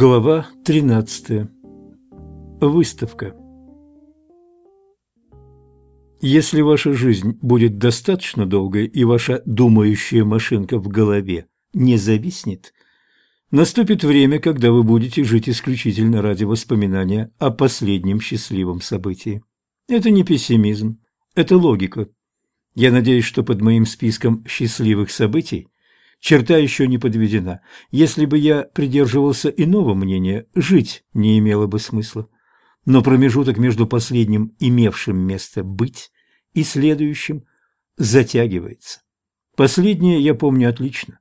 Глава 13. Выставка. Если ваша жизнь будет достаточно долгой и ваша думающая машинка в голове не зависнет, наступит время, когда вы будете жить исключительно ради воспоминания о последнем счастливом событии. Это не пессимизм, это логика. Я надеюсь, что под моим списком счастливых событий черта еще не подведена. Если бы я придерживался иного мнения, жить не имело бы смысла. Но промежуток между последним имевшим место быть и следующим затягивается. Последнее я помню отлично.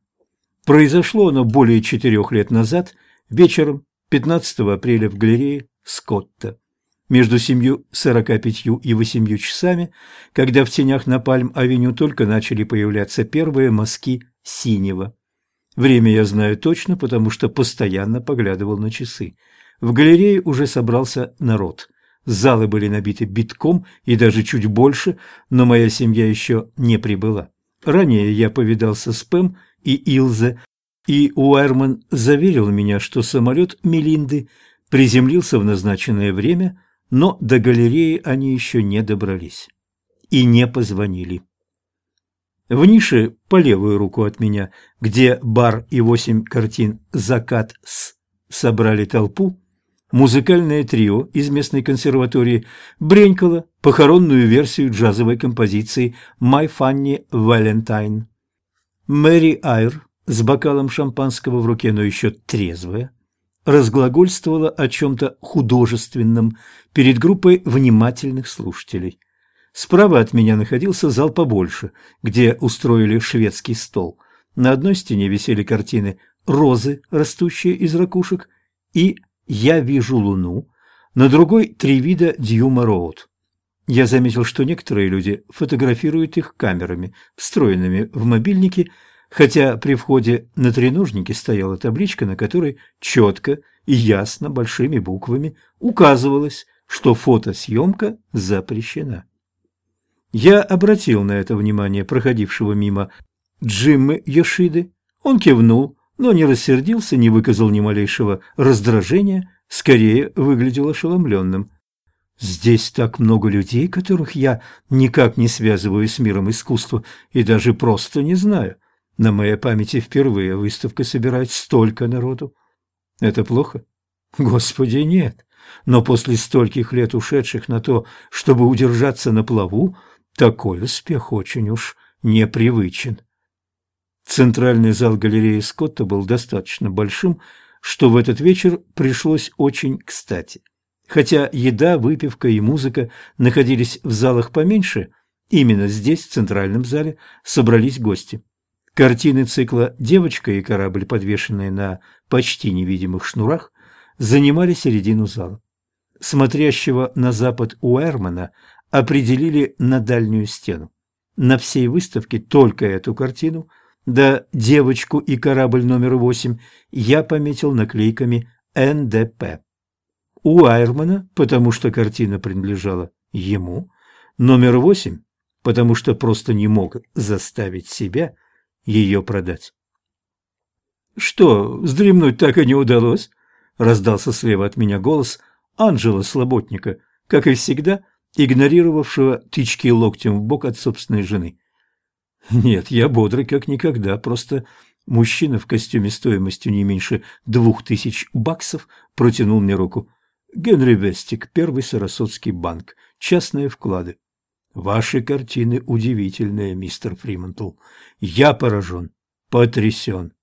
Произошло оно более четырех лет назад, вечером 15 апреля в галерее Скотта. Между семью сорока пятью и восемью часами, когда в тенях на Пальм-авеню только начали появляться первые мазки синего. Время я знаю точно, потому что постоянно поглядывал на часы. В галерее уже собрался народ. Залы были набиты битком и даже чуть больше, но моя семья еще не прибыла. Ранее я повидался с Пэм и Илзе, и Уэрман заверил меня, что самолет Мелинды приземлился в назначенное время, но до галереи они еще не добрались и не позвонили. В нише по левую руку от меня, где бар и восемь картин «Закат с» собрали толпу, музыкальное трио из местной консерватории бренькало похоронную версию джазовой композиции «My Funny Valentine». Мэри Айр с бокалом шампанского в руке, но еще трезвая, разглагольствовала о чем-то художественном перед группой внимательных слушателей. Справа от меня находился зал побольше, где устроили шведский стол. На одной стене висели картины «Розы, растущие из ракушек» и «Я вижу луну», на другой – три вида Дьюма Роуд. Я заметил, что некоторые люди фотографируют их камерами, встроенными в мобильники, хотя при входе на треножники стояла табличка, на которой четко и ясно большими буквами указывалось, что фотосъемка запрещена. Я обратил на это внимание проходившего мимо Джиммы Йошиды. Он кивнул, но не рассердился, не выказал ни малейшего раздражения, скорее выглядел ошеломленным. Здесь так много людей, которых я никак не связываю с миром искусства и даже просто не знаю. На моей памяти впервые выставка собирает столько народу. Это плохо? Господи, нет. Но после стольких лет ушедших на то, чтобы удержаться на плаву, такой успех очень уж непривычен. Центральный зал галереи Скотта был достаточно большим, что в этот вечер пришлось очень кстати. Хотя еда, выпивка и музыка находились в залах поменьше, именно здесь, в центральном зале, собрались гости. Картины цикла «Девочка и корабль», подвешенные на почти невидимых шнурах, занимали середину зала. Смотрящего на запад Уэрмана определили на дальнюю стену. На всей выставке только эту картину, да девочку и корабль номер восемь я пометил наклейками НДП. У Айрмана, потому что картина принадлежала ему, номер восемь, потому что просто не мог заставить себя ее продать. «Что, вздремнуть так и не удалось?» — раздался слева от меня голос Анжела Слоботника, как и всегда — игнорировавшего тычки локтем в бок от собственной жены. Нет, я бодрый как никогда, просто мужчина в костюме стоимостью не меньше двух тысяч баксов протянул мне руку. Генри Вестик, первый Сарасотский банк, частные вклады. Ваши картины удивительные, мистер Фримонтл. Я поражен, потрясен.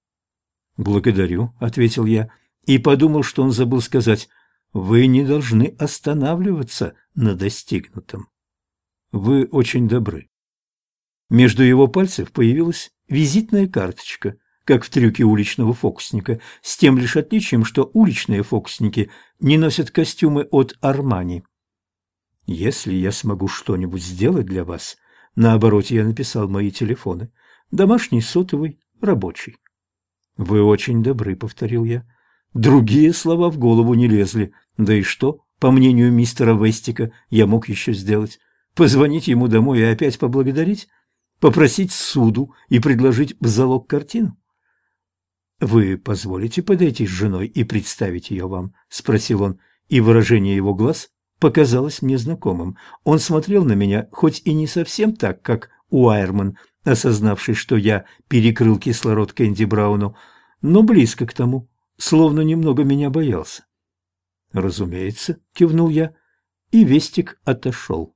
Благодарю, ответил я и подумал, что он забыл сказать вы не должны останавливаться на достигнутом. Вы очень добры. Между его пальцев появилась визитная карточка, как в трюке уличного фокусника, с тем лишь отличием, что уличные фокусники не носят костюмы от Армани. Если я смогу что-нибудь сделать для вас, на обороте я написал мои телефоны. Домашний, сотовый, рабочий. Вы очень добры, повторил я. Другие слова в голову не лезли. Да и что, по мнению мистера Вестика, я мог еще сделать? Позвонить ему домой и опять поблагодарить? Попросить суду и предложить в залог картину? «Вы позволите подойти с женой и представить ее вам?» – спросил он, и выражение его глаз показалось мне знакомым. Он смотрел на меня, хоть и не совсем так, как Уайерман, осознавший, что я перекрыл кислород Кэнди Брауну, но близко к тому, словно немного меня боялся. «Разумеется», — кивнул я, и Вестик отошел.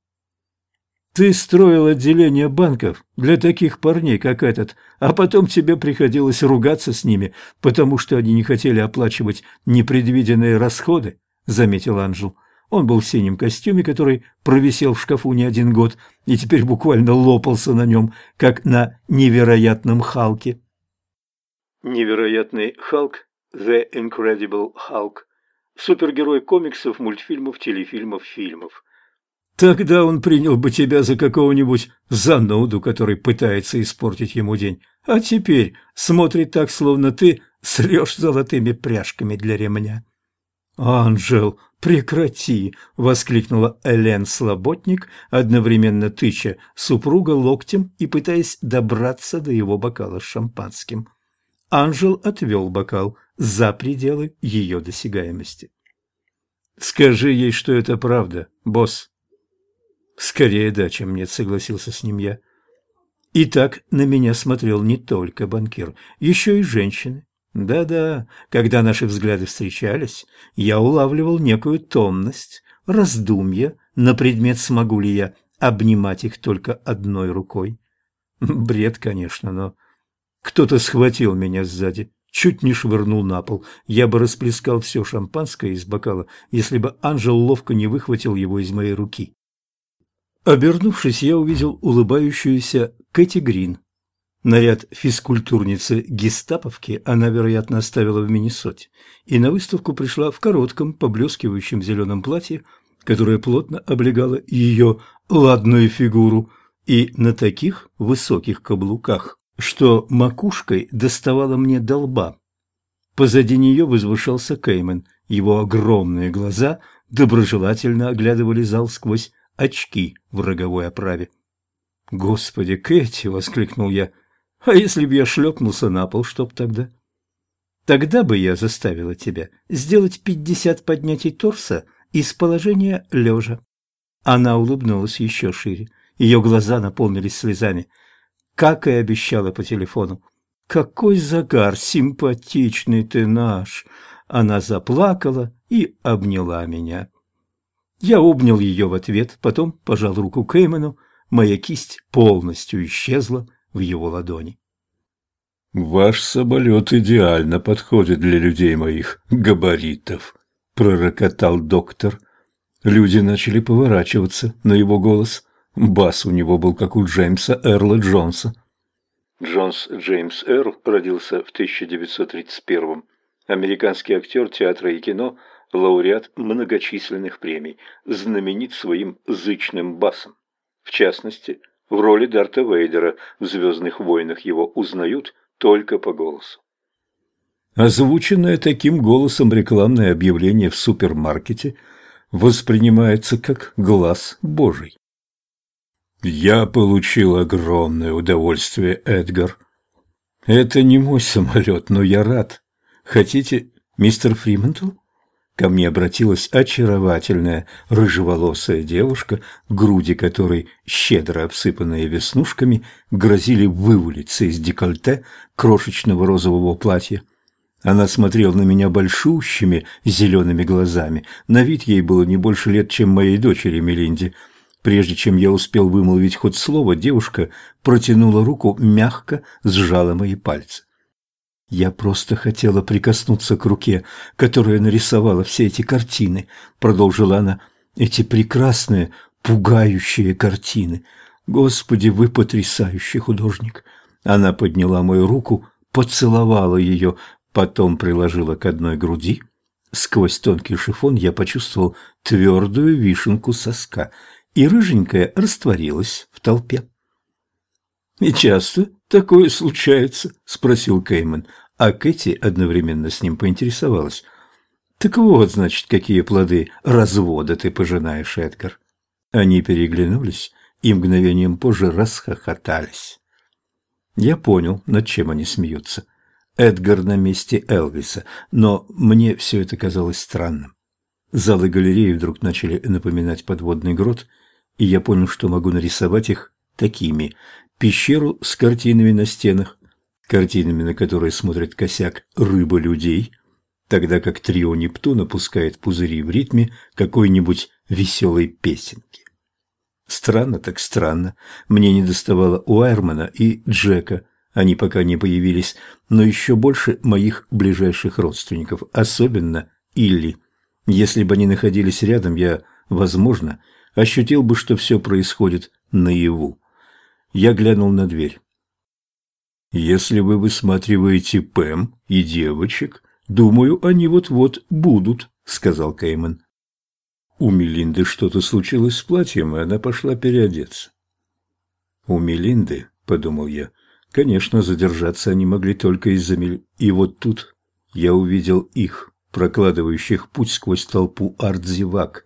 «Ты строил отделение банков для таких парней, как этот, а потом тебе приходилось ругаться с ними, потому что они не хотели оплачивать непредвиденные расходы», — заметил Анжел. Он был в синем костюме, который провисел в шкафу не один год и теперь буквально лопался на нем, как на невероятном Халке. Невероятный Халк, The Incredible Hulk, супергерой комиксов, мультфильмов, телефильмов, фильмов. Тогда он принял бы тебя за какого-нибудь зануду, который пытается испортить ему день, а теперь смотрит так, словно ты срешь золотыми пряжками для ремня. «Анжел, прекрати!» – воскликнула Элен Слоботник, одновременно тыча супруга локтем и пытаясь добраться до его бокала с шампанским. Анжел отвел бокал за пределы ее досягаемости. «Скажи ей, что это правда, босс». «Скорее да, чем нет», — согласился с ним я. И так на меня смотрел не только банкир, еще и женщины. Да-да, когда наши взгляды встречались, я улавливал некую томность, раздумья на предмет, смогу ли я обнимать их только одной рукой. Бред, конечно, но кто-то схватил меня сзади, чуть не швырнул на пол. Я бы расплескал все шампанское из бокала, если бы Анжел ловко не выхватил его из моей руки. Обернувшись, я увидел улыбающуюся Кэти Грин, Наряд физкультурницы гестаповки она, вероятно, оставила в Миннесоте, и на выставку пришла в коротком, поблескивающем зеленом платье, которое плотно облегало ее ладную фигуру, и на таких высоких каблуках, что макушкой доставала мне до лба. Позади нее возвышался Кеймен, его огромные глаза доброжелательно оглядывали зал сквозь очки в роговой оправе. «Господи, Кэти!» — воскликнул я. А если б я шлепнулся на пол, что б тогда? Тогда бы я заставила тебя сделать пятьдесят поднятий торса из положения лежа. Она улыбнулась еще шире. Ее глаза наполнились слезами. Как и обещала по телефону. «Какой загар! Симпатичный ты наш!» Она заплакала и обняла меня. Я обнял ее в ответ, потом пожал руку Кеймену. Моя кисть полностью исчезла в его ладони. «Ваш самолет идеально подходит для людей моих габаритов», – пророкотал доктор. Люди начали поворачиваться на его голос. Бас у него был как у Джеймса Эрла Джонса. Джонс Джеймс Эрл родился в 1931-м. Американский актер театра и кино, лауреат многочисленных премий, знаменит своим зычным басом. В частности, в роли Дарта Вейдера в «Звездных войнах» его узнают только по голосу. Озвученное таким голосом рекламное объявление в супермаркете воспринимается как глаз Божий. «Я получил огромное удовольствие, Эдгар. Это не мой самолет, но я рад. Хотите, мистер Фриментл?» Ко мне обратилась очаровательная рыжеволосая девушка, груди которой, щедро обсыпанные веснушками, грозили вывалиться из декольте крошечного розового платья. Она смотрела на меня большущими зелеными глазами. На вид ей было не больше лет, чем моей дочери Мелинде. Прежде чем я успел вымолвить хоть слово, девушка протянула руку, мягко сжала мои пальцы. «Я просто хотела прикоснуться к руке, которая нарисовала все эти картины», — продолжила она. «Эти прекрасные, пугающие картины. Господи, вы потрясающий художник!» Она подняла мою руку, поцеловала ее, потом приложила к одной груди. Сквозь тонкий шифон я почувствовал твердую вишенку соска, и рыженькая растворилась в толпе. «И часто такое случается?» – спросил Кейман, а Кэти одновременно с ним поинтересовалась. «Так вот, значит, какие плоды развода ты пожинаешь, Эдгар?» Они переглянулись и мгновением позже расхохотались. Я понял, над чем они смеются. Эдгар на месте Элвиса, но мне все это казалось странным. Залы галереи вдруг начали напоминать подводный грот, и я понял, что могу нарисовать их такими. Пещеру с картинами на стенах, картинами, на которые смотрит косяк рыба людей, тогда как трио Нептуна пускает пузыри в ритме какой-нибудь веселой песенки. Странно так странно. Мне не доставало Уайрмана и Джека, они пока не появились, но еще больше моих ближайших родственников, особенно Илли. Если бы они находились рядом, я, возможно, ощутил бы, что все происходит наяву. Я глянул на дверь. «Если вы высматриваете Пэм и девочек, думаю, они вот-вот будут», — сказал Кейман. У Мелинды что-то случилось с платьем, и она пошла переодеться. «У Мелинды», — подумал я, — «конечно, задержаться они могли только из-за Мел... И вот тут я увидел их, прокладывающих путь сквозь толпу артзевак.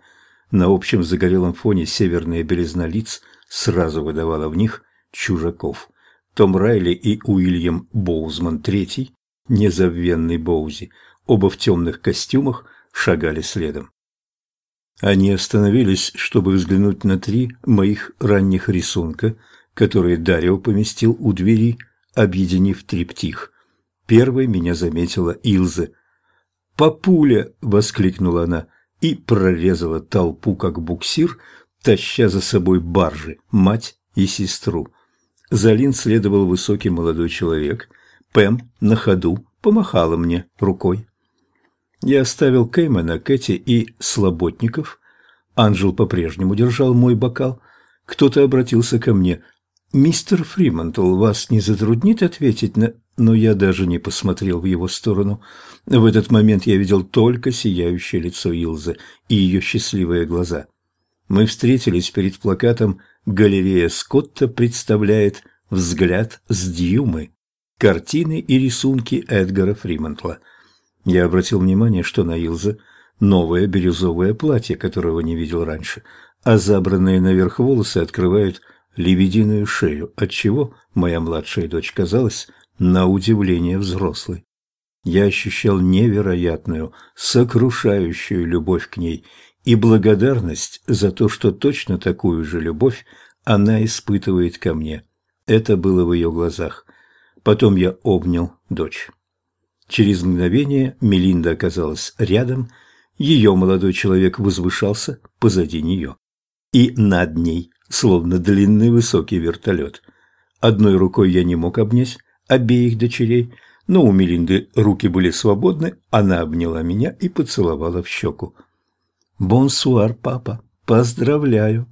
На общем загорелом фоне северная белизна лиц сразу выдавала в них чужаков. Том Райли и Уильям Боузман III, незабвенный Боузи, оба в темных костюмах, шагали следом. Они остановились, чтобы взглянуть на три моих ранних рисунка, которые Дарио поместил у двери, объединив триптих. Первой меня заметила Илза. «Папуля!» — воскликнула она и прорезала толпу, как буксир, таща за собой баржи, мать и сестру. За Лин следовал высокий молодой человек. Пэм на ходу помахала мне рукой. Я оставил Кеймана, Кэти и Слаботников. Анжел по-прежнему держал мой бокал. Кто-то обратился ко мне. «Мистер Фримантл, вас не затруднит ответить на...» Но я даже не посмотрел в его сторону. В этот момент я видел только сияющее лицо Илзы и ее счастливые глаза. Мы встретились перед плакатом «Галерея Скотта представляет взгляд с Дьюмы». Картины и рисунки Эдгара Фримантла – я обратил внимание, что на Илзе новое бирюзовое платье, которого не видел раньше, а забранные наверх волосы открывают лебединую шею, отчего моя младшая дочь казалась на удивление взрослой. Я ощущал невероятную, сокрушающую любовь к ней и благодарность за то, что точно такую же любовь она испытывает ко мне. Это было в ее глазах. Потом я обнял дочь. Через мгновение Мелинда оказалась рядом, ее молодой человек возвышался позади нее. И над ней, словно длинный высокий вертолет. Одной рукой я не мог обнять обеих дочерей, но у Мелинды руки были свободны, она обняла меня и поцеловала в щеку. «Бонсуар, папа, поздравляю!»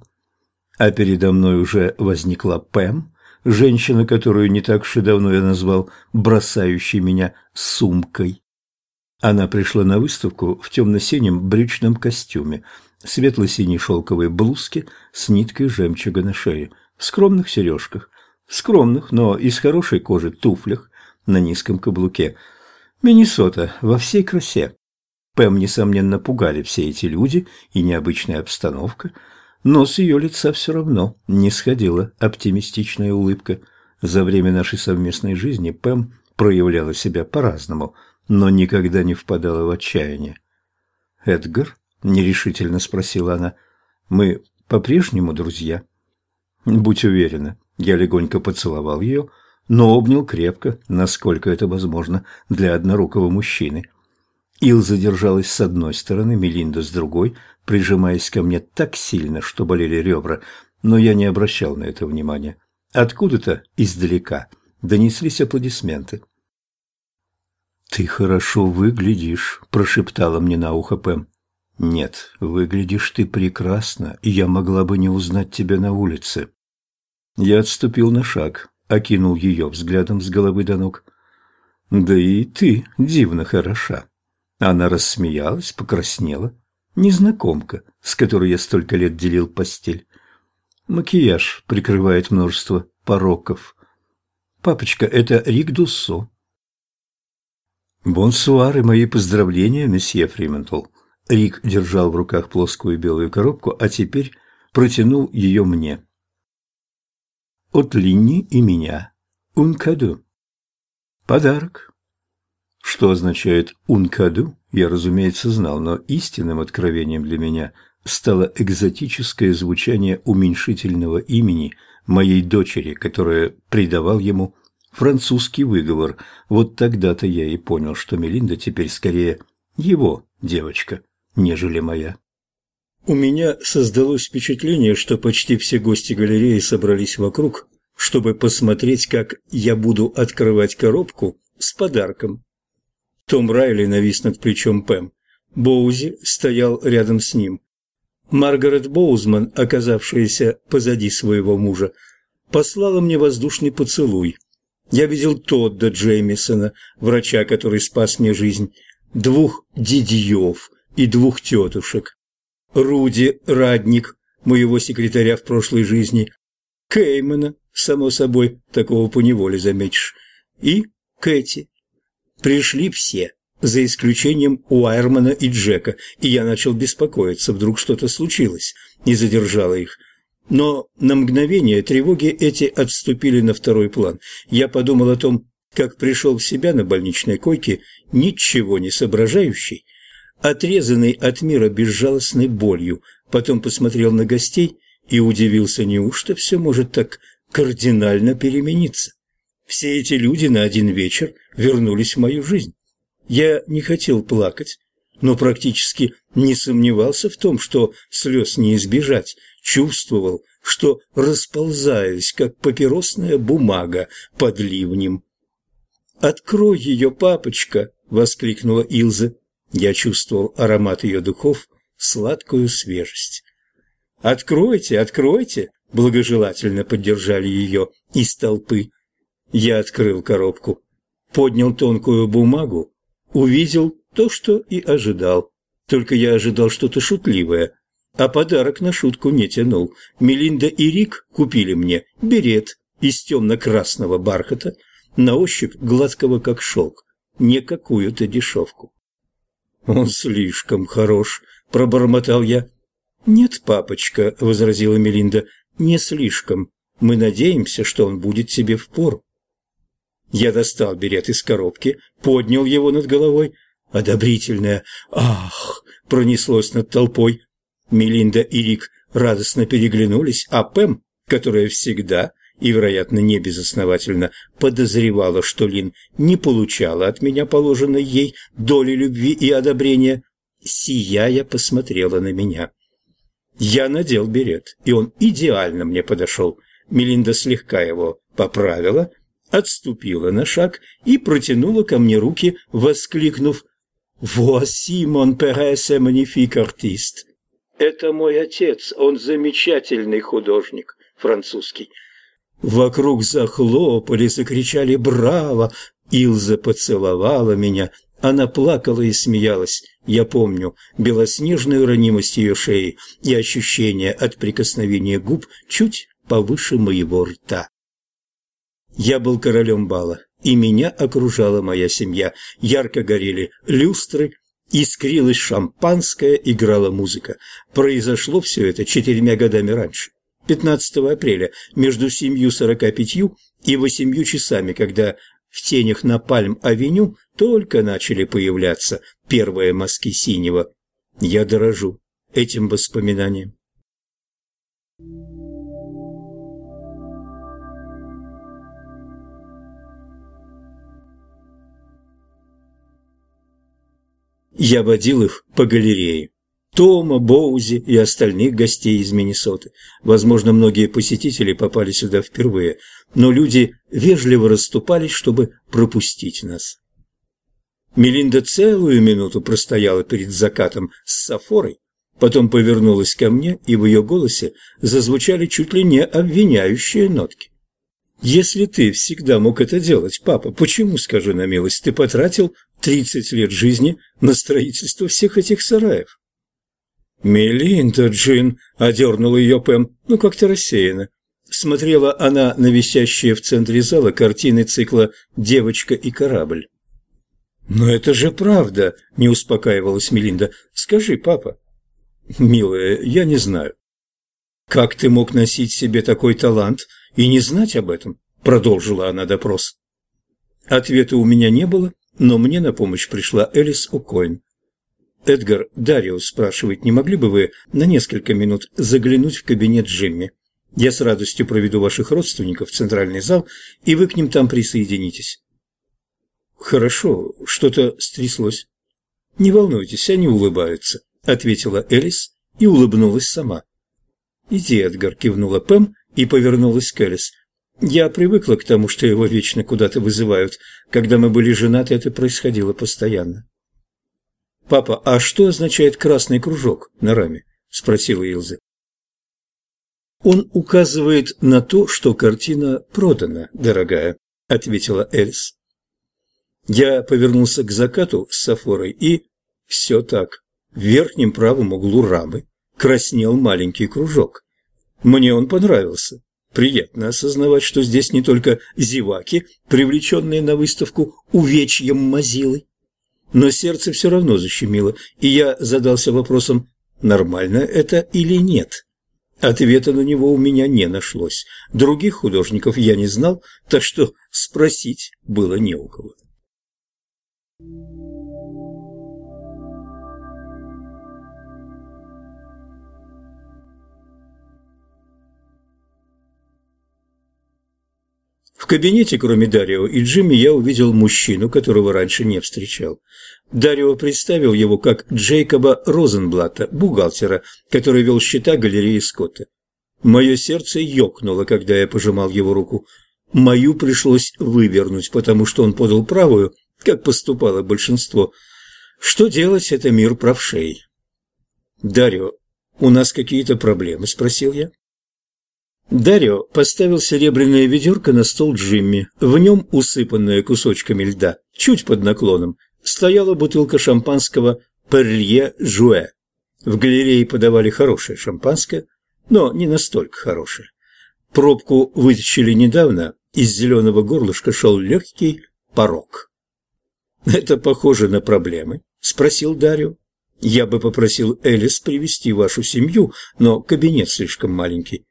А передо мной уже возникла Пэм, женщина, которую не так уж и давно я назвал бросающей меня сумкой. Она пришла на выставку в темно-синем брючном костюме, светло-синей шелковой блузке с ниткой жемчуга на шее, в скромных сережках, в скромных, но из хорошей кожи туфлях на низком каблуке. Миннесота во всей красе. Пэм, несомненно, пугали все эти люди и необычная обстановка – но с ее лица все равно не сходила оптимистичная улыбка. За время нашей совместной жизни Пэм проявляла себя по-разному, но никогда не впадала в отчаяние. «Эдгар?» – нерешительно спросила она. «Мы по-прежнему друзья?» «Будь уверена». Я легонько поцеловал ее, но обнял крепко, насколько это возможно для однорукого мужчины – Ил задержалась с одной стороны, Мелинда с другой, прижимаясь ко мне так сильно, что болели ребра, но я не обращал на это внимания. Откуда-то издалека донеслись аплодисменты. «Ты хорошо выглядишь», – прошептала мне на ухо Пэм. «Нет, выглядишь ты прекрасно, и я могла бы не узнать тебя на улице». Я отступил на шаг, окинул ее взглядом с головы до ног. «Да и ты дивно хороша». Она рассмеялась, покраснела. Незнакомка, с которой я столько лет делил постель. Макияж прикрывает множество пороков. Папочка, это Рик Дуссо. Бонсуар мои поздравления, месье Фриментл. Рик держал в руках плоскую белую коробку, а теперь протянул ее мне. От Линни и меня. Cadeau. Подарок. Что означает «ункаду», я, разумеется, знал, но истинным откровением для меня стало экзотическое звучание уменьшительного имени моей дочери, которое придавал ему французский выговор. Вот тогда-то я и понял, что Мелинда теперь скорее его девочка, нежели моя. У меня создалось впечатление, что почти все гости галереи собрались вокруг, чтобы посмотреть, как я буду открывать коробку с подарком. Том Райли навис над плечом Пэм. Боузи стоял рядом с ним. Маргарет Боузман, оказавшаяся позади своего мужа, послала мне воздушный поцелуй. Я видел Тодда Джеймисона, врача, который спас мне жизнь, двух дидьев и двух тетушек. Руди Радник, моего секретаря в прошлой жизни, Кеймана, само собой, такого поневоле заметишь, и Кэти. Пришли все, за исключением Уайермана и Джека, и я начал беспокоиться, вдруг что-то случилось, и задержало их. Но на мгновение тревоги эти отступили на второй план. Я подумал о том, как пришел в себя на больничной койке, ничего не соображающий, отрезанный от мира безжалостной болью, потом посмотрел на гостей и удивился, неужто все может так кардинально перемениться. Все эти люди на один вечер вернулись в мою жизнь. Я не хотел плакать, но практически не сомневался в том, что слез не избежать, чувствовал, что расползаюсь, как папиросная бумага под ливнем. «Открой ее, папочка!» — воскликнула Илза. Я чувствовал аромат ее духов, сладкую свежесть. «Откройте, откройте!» – благожелательно поддержали ее из толпы. Я открыл коробку, поднял тонкую бумагу, увидел то, что и ожидал. Только я ожидал что-то шутливое, а подарок на шутку не тянул. Мелинда и Рик купили мне берет из темно-красного бархата, на ощупь гладкого как шелк, не какую-то дешевку. «Он слишком хорош», — пробормотал я. «Нет, папочка», — возразила Мелинда, — «не слишком. Мы надеемся, что он будет тебе впору». Я достал берет из коробки, поднял его над головой. Одобрительное «Ах!» пронеслось над толпой. Мелинда и Рик радостно переглянулись, а Пэм, которая всегда и, вероятно, не безосновательно подозревала, что Лин не получала от меня положенной ей доли любви и одобрения, сияя посмотрела на меня. Я надел берет, и он идеально мне подошел. Мелинда слегка его поправила, отступила на шаг и протянула ко мне руки, воскликнув «Voici mon père, c'est magnifique artiste». «Это мой отец, он замечательный художник, французский». Вокруг захлопали, закричали «Браво!». Илза поцеловала меня. Она плакала и смеялась. Я помню белоснежную ранимость ее шеи и ощущение от прикосновения губ чуть повыше моего рта. Я был королем бала, и меня окружала моя семья. Ярко горели люстры, искрилось шампанское, играла музыка. Произошло все это четырьмя годами раньше. 15 апреля между 7.45 и 8 часами, когда в тенях на Пальм-авеню только начали появляться первые мазки синего. Я дорожу этим воспоминанием. Я водил их по галерее. Тома, Боузи и остальных гостей из Миннесоты. Возможно, многие посетители попали сюда впервые, но люди вежливо расступались, чтобы пропустить нас. Мелинда целую минуту простояла перед закатом с Сафорой, потом повернулась ко мне, и в ее голосе зазвучали чуть ли не обвиняющие нотки. «Если ты всегда мог это делать, папа, почему, скажи на милость, ты потратил тридцать лет жизни на строительство всех этих сараев?» «Мелинда, Джин!» – одернула ее Пэм, ну как-то рассеянно. Смотрела она на висящие в центре зала картины цикла «Девочка и корабль». «Но это же правда!» – не успокаивалась Мелинда. «Скажи, папа». «Милая, я не знаю». «Как ты мог носить себе такой талант и не знать об этом?» – продолжила она допрос. Ответа у меня не было, но мне на помощь пришла Элис Укойн. Эдгар Дариус спрашивает, не могли бы вы на несколько минут заглянуть в кабинет Джимми? Я с радостью проведу ваших родственников в центральный зал, и вы к ним там присоединитесь. Хорошо, что-то стряслось. Не волнуйтесь, они улыбаются, ответила Элис и улыбнулась сама. Иди, Эдгар, кивнула Пэм и повернулась к Элис. Я привыкла к тому, что его вечно куда-то вызывают. Когда мы были женаты, это происходило постоянно. «Папа, а что означает красный кружок на раме?» – спросила Илза. «Он указывает на то, что картина продана, дорогая», – ответила Эльс. Я повернулся к закату с Сафорой и... Все так. В верхнем правом углу рамы краснел маленький кружок. Мне он понравился. Приятно осознавать, что здесь не только зеваки, привлеченные на выставку увечьем Мазилы. Но сердце все равно защемило, и я задался вопросом, нормально это или нет. Ответа на него у меня не нашлось. Других художников я не знал, так что спросить было не у кого. В кабинете, кроме Дарио и Джимми, я увидел мужчину, которого раньше не встречал. Дарио представил его как Джейкоба Розенблата, бухгалтера, который вел счета галереи Скотта. Мое сердце ёкнуло, когда я пожимал его руку. Мою пришлось вывернуть, потому что он подал правую, как поступало большинство. Что делать, это мир правшей. «Дарио, у нас какие-то проблемы?» – спросил я. Дарио поставил серебряное ведерко на стол Джимми. В нем, усыпанное кусочками льда, чуть под наклоном, стояла бутылка шампанского «Перье Жуэ». В галерее подавали хорошее шампанское, но не настолько хорошее. Пробку вытащили недавно, из зеленого горлышка шел легкий порог. «Это похоже на проблемы?» – спросил Дарио. «Я бы попросил Элис привести вашу семью, но кабинет слишком маленький.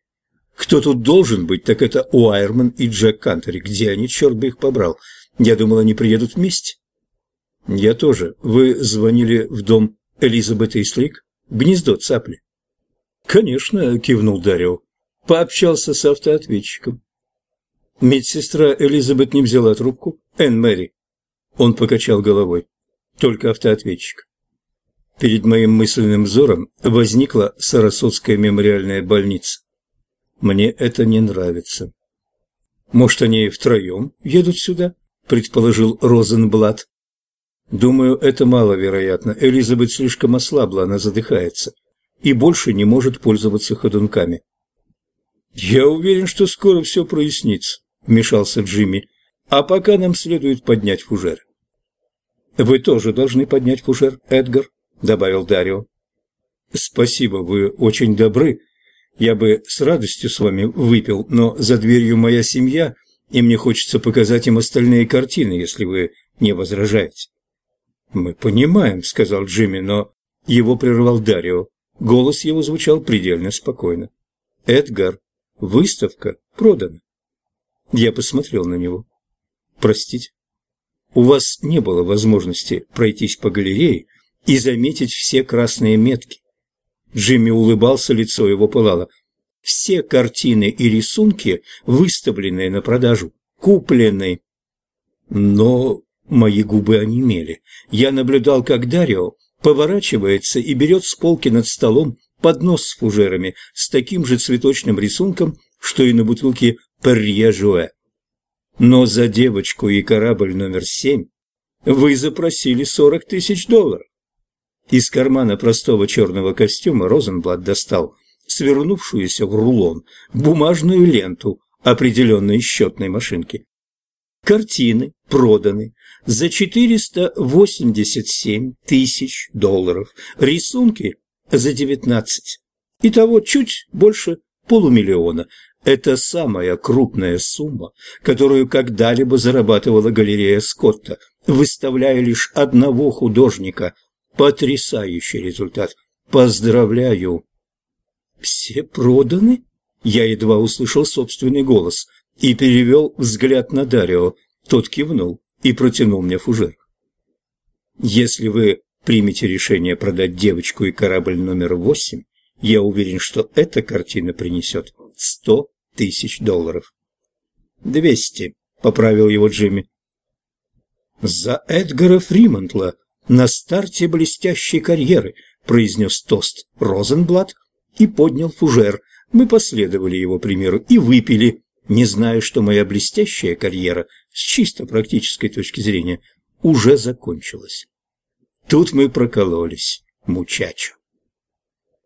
Кто тут должен быть, так это Уайерман и Джек Кантери. Где они, черт бы их побрал? Я думал, они приедут вместе. Я тоже. Вы звонили в дом Элизабет Истрик? Гнездо цапли. Конечно, кивнул Дарио. Пообщался с автоответчиком. Медсестра Элизабет не взяла трубку. Энн Мэри. Он покачал головой. Только автоответчик. Перед моим мысленным взором возникла Сарасотская мемориальная больница. Мне это не нравится. Может, они втроем едут сюда? Предположил Розенблат. Думаю, это маловероятно. Элизабет слишком ослабла, она задыхается и больше не может пользоваться ходунками. Я уверен, что скоро все прояснится, вмешался Джимми. А пока нам следует поднять фужер. Вы тоже должны поднять фужер, Эдгар, добавил Дарио. Спасибо, вы очень добры, я бы с радостью с вами выпил, но за дверью моя семья, и мне хочется показать им остальные картины, если вы не возражаете». «Мы понимаем», — сказал Джимми, но его прервал Дарио. Голос его звучал предельно спокойно. «Эдгар, выставка продана». Я посмотрел на него. «Простите, у вас не было возможности пройтись по галерее и заметить все красные метки. Джимми улыбался, лицо его пылало. Все картины и рисунки, выставленные на продажу, куплены. Но мои губы онемели. Я наблюдал, как Дарио поворачивается и берет с полки над столом поднос с фужерами с таким же цветочным рисунком, что и на бутылке «Перье Жуэ». Но за девочку и корабль номер семь вы запросили сорок тысяч долларов. Из кармана простого черного костюма Розенблат достал свернувшуюся в рулон бумажную ленту определенной счетной машинки. Картины проданы за 487 тысяч долларов, рисунки за 19. Итого чуть больше полумиллиона. Это самая крупная сумма, которую когда-либо зарабатывала галерея Скотта, выставляя лишь одного художника Потрясающий результат. Поздравляю. Все проданы? Я едва услышал собственный голос и перевел взгляд на Дарио. Тот кивнул и протянул мне фужер. Если вы примете решение продать девочку и корабль номер восемь, я уверен, что эта картина принесет сто тысяч долларов. «Двести», — поправил его Джимми. «За Эдгара Фримонтла на старте блестящей карьеры», — произнес тост Розенблат и поднял фужер. Мы последовали его примеру и выпили, не зная, что моя блестящая карьера с чисто практической точки зрения уже закончилась. Тут мы прокололись, мучачу.